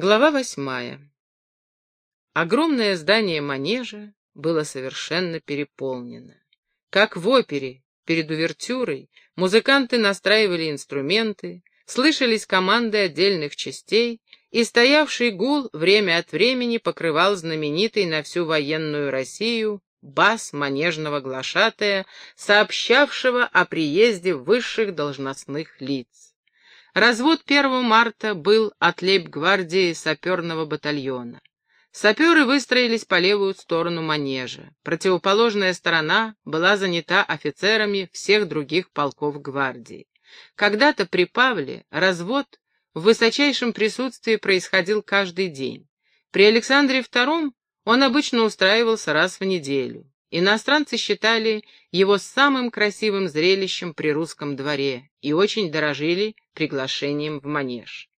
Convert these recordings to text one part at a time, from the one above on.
Глава восьмая. Огромное здание манежа было совершенно переполнено. Как в опере, перед увертюрой, музыканты настраивали инструменты, слышались команды отдельных частей, и стоявший гул время от времени покрывал знаменитый на всю военную Россию бас манежного глашатая, сообщавшего о приезде высших должностных лиц. Развод 1 марта был от лейб-гвардии саперного батальона. Саперы выстроились по левую сторону манежа. Противоположная сторона была занята офицерами всех других полков гвардии. Когда-то при Павле развод в высочайшем присутствии происходил каждый день. При Александре II он обычно устраивался раз в неделю. Иностранцы считали его самым красивым зрелищем при русском дворе и очень дорожили приглашением в манеж.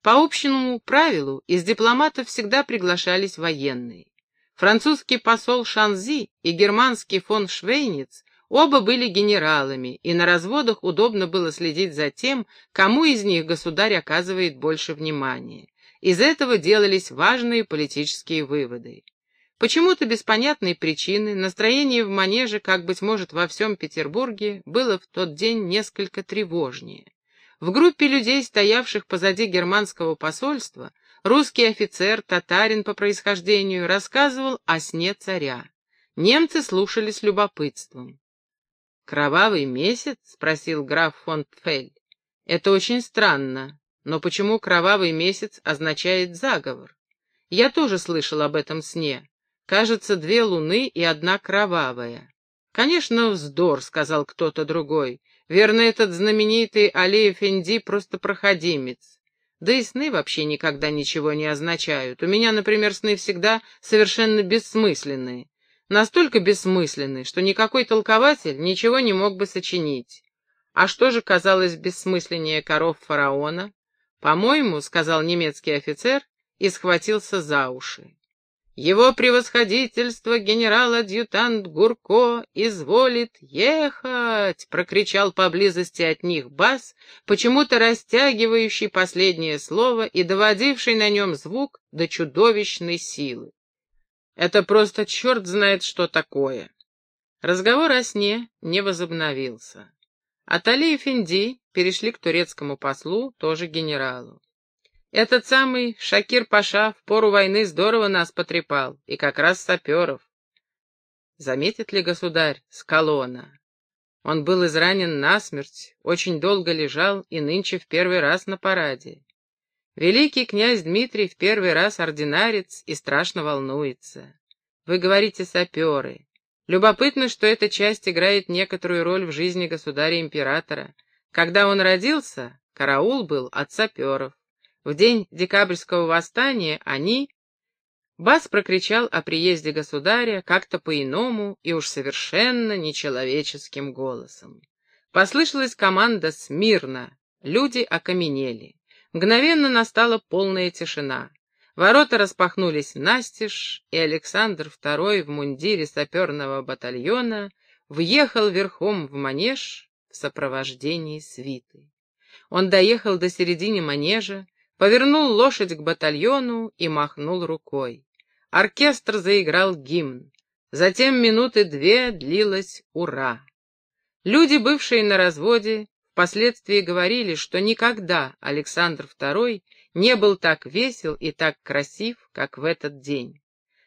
По общему правилу из дипломатов всегда приглашались военные. Французский посол Шанзи и германский фон Швейниц оба были генералами, и на разводах удобно было следить за тем, кому из них государь оказывает больше внимания. Из этого делались важные политические выводы. Почему-то без понятной причины настроение в манеже, как, быть может, во всем Петербурге, было в тот день несколько тревожнее. В группе людей, стоявших позади германского посольства, русский офицер, татарин по происхождению, рассказывал о сне царя. Немцы слушали с любопытством. «Кровавый месяц?» — спросил граф фон Пфель. «Это очень странно, но почему кровавый месяц означает заговор? Я тоже слышал об этом сне. Кажется, две луны и одна кровавая. Конечно, вздор, сказал кто-то другой. Верно, этот знаменитый Али Эфенди просто проходимец. Да и сны вообще никогда ничего не означают. У меня, например, сны всегда совершенно бессмысленные. Настолько бессмысленные, что никакой толкователь ничего не мог бы сочинить. А что же казалось бессмысленнее коров фараона? По-моему, сказал немецкий офицер и схватился за уши. Его превосходительство генерал-адъютант Гурко изволит ехать, прокричал поблизости от них бас, почему-то растягивающий последнее слово и доводивший на нем звук до чудовищной силы. Это просто черт знает, что такое. Разговор о сне не возобновился. От Али и Финди перешли к турецкому послу, тоже генералу. Этот самый Шакир-Паша в пору войны здорово нас потрепал, и как раз саперов. Заметит ли государь с колонна? Он был изранен насмерть, очень долго лежал и нынче в первый раз на параде. Великий князь Дмитрий в первый раз ординарец и страшно волнуется. Вы говорите саперы. Любопытно, что эта часть играет некоторую роль в жизни государя-императора. Когда он родился, караул был от саперов. В день декабрьского восстания они... Бас прокричал о приезде государя как-то по-иному и уж совершенно нечеловеческим голосом. Послышалась команда «Смирно!» Люди окаменели. Мгновенно настала полная тишина. Ворота распахнулись настежь, и Александр II в мундире саперного батальона въехал верхом в манеж в сопровождении свиты. Он доехал до середины манежа, повернул лошадь к батальону и махнул рукой. Оркестр заиграл гимн. Затем минуты две длилось «Ура!». Люди, бывшие на разводе, впоследствии говорили, что никогда Александр II не был так весел и так красив, как в этот день.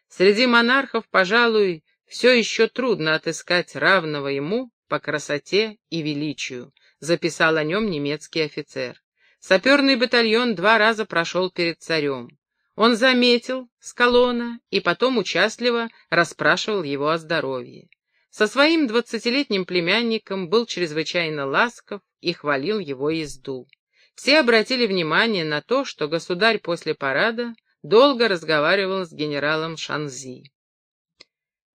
Среди монархов, пожалуй, все еще трудно отыскать равного ему по красоте и величию, записал о нем немецкий офицер. Саперный батальон два раза прошел перед царем. Он заметил с колонна и потом участливо расспрашивал его о здоровье. Со своим двадцатилетним племянником был чрезвычайно ласков и хвалил его езду. Все обратили внимание на то, что государь после парада долго разговаривал с генералом Шанзи.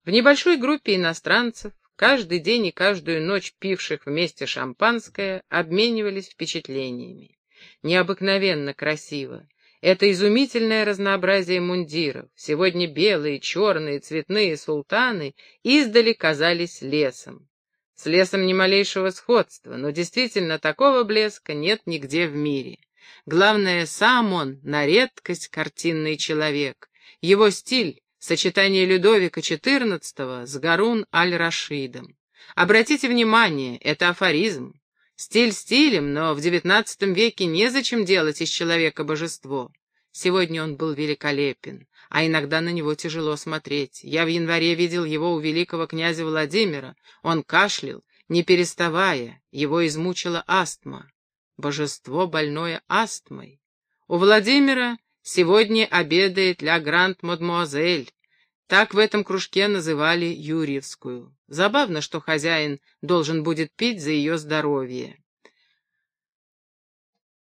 В небольшой группе иностранцев, каждый день и каждую ночь пивших вместе шампанское, обменивались впечатлениями необыкновенно красиво. Это изумительное разнообразие мундиров. Сегодня белые, черные, цветные султаны издали казались лесом. С лесом ни малейшего сходства, но действительно такого блеска нет нигде в мире. Главное, сам он на редкость картинный человек. Его стиль — сочетание Людовика XIV с Гарун аль-Рашидом. Обратите внимание, это афоризм. Стиль стилем, но в XIX веке незачем делать из человека божество. Сегодня он был великолепен, а иногда на него тяжело смотреть. Я в январе видел его у великого князя Владимира. Он кашлял, не переставая, его измучила астма. Божество, больное астмой. У Владимира сегодня обедает ля гранд мадмуазель. Так в этом кружке называли Юрьевскую. Забавно, что хозяин должен будет пить за ее здоровье.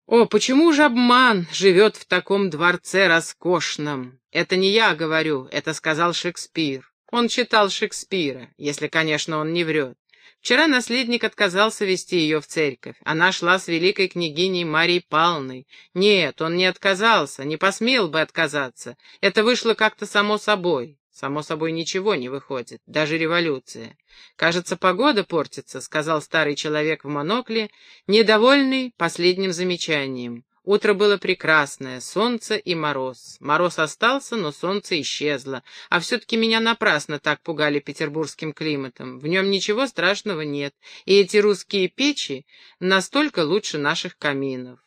О, почему же обман живет в таком дворце роскошном? Это не я говорю, это сказал Шекспир. Он читал Шекспира, если, конечно, он не врет. Вчера наследник отказался вести ее в церковь. Она шла с великой княгиней Марией Павловной. Нет, он не отказался, не посмел бы отказаться. Это вышло как-то само собой. Само собой ничего не выходит, даже революция. Кажется, погода портится, сказал старый человек в монокле, недовольный последним замечанием. Утро было прекрасное, солнце и мороз. Мороз остался, но солнце исчезло. А все-таки меня напрасно так пугали петербургским климатом. В нем ничего страшного нет, и эти русские печи настолько лучше наших каминов.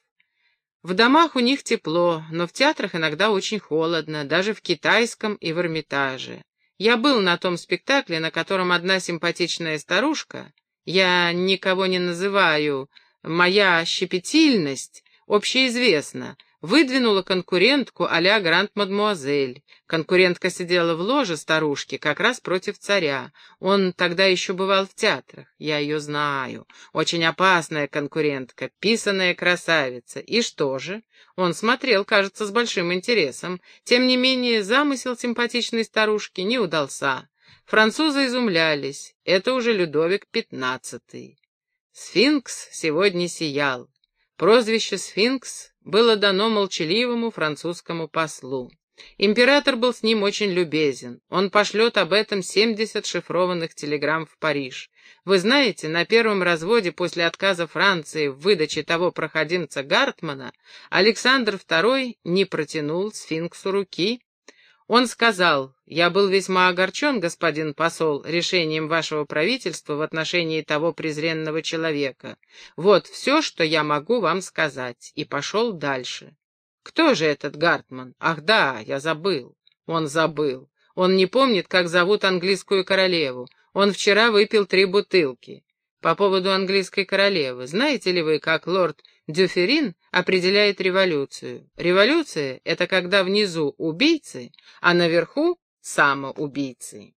В домах у них тепло, но в театрах иногда очень холодно, даже в китайском и в Эрмитаже. Я был на том спектакле, на котором одна симпатичная старушка, я никого не называю, моя щепетильность общеизвестна, выдвинула конкурентку а-ля Гранд-Мадмуазель. Конкурентка сидела в ложе старушки, как раз против царя. Он тогда еще бывал в театрах. Я ее знаю. Очень опасная конкурентка, писаная красавица. И что же? Он смотрел, кажется, с большим интересом. Тем не менее, замысел симпатичной старушки не удался. Французы изумлялись. Это уже Людовик XV. Сфинкс сегодня сиял. Прозвище «Сфинкс» было дано молчаливому французскому послу. Император был с ним очень любезен. Он пошлет об этом 70 шифрованных телеграмм в Париж. Вы знаете, на первом разводе после отказа Франции в выдаче того проходимца Гартмана Александр II не протянул сфинксу руки, он сказал, «Я был весьма огорчен, господин посол, решением вашего правительства в отношении того презренного человека. Вот все, что я могу вам сказать», и пошел дальше. Кто же этот Гартман? Ах да, я забыл. Он забыл. Он не помнит, как зовут английскую королеву. Он вчера выпил три бутылки. По поводу английской королевы. Знаете ли вы, как лорд Дюферин определяет революцию. Революция — это когда внизу убийцы, а наверху самоубийцы.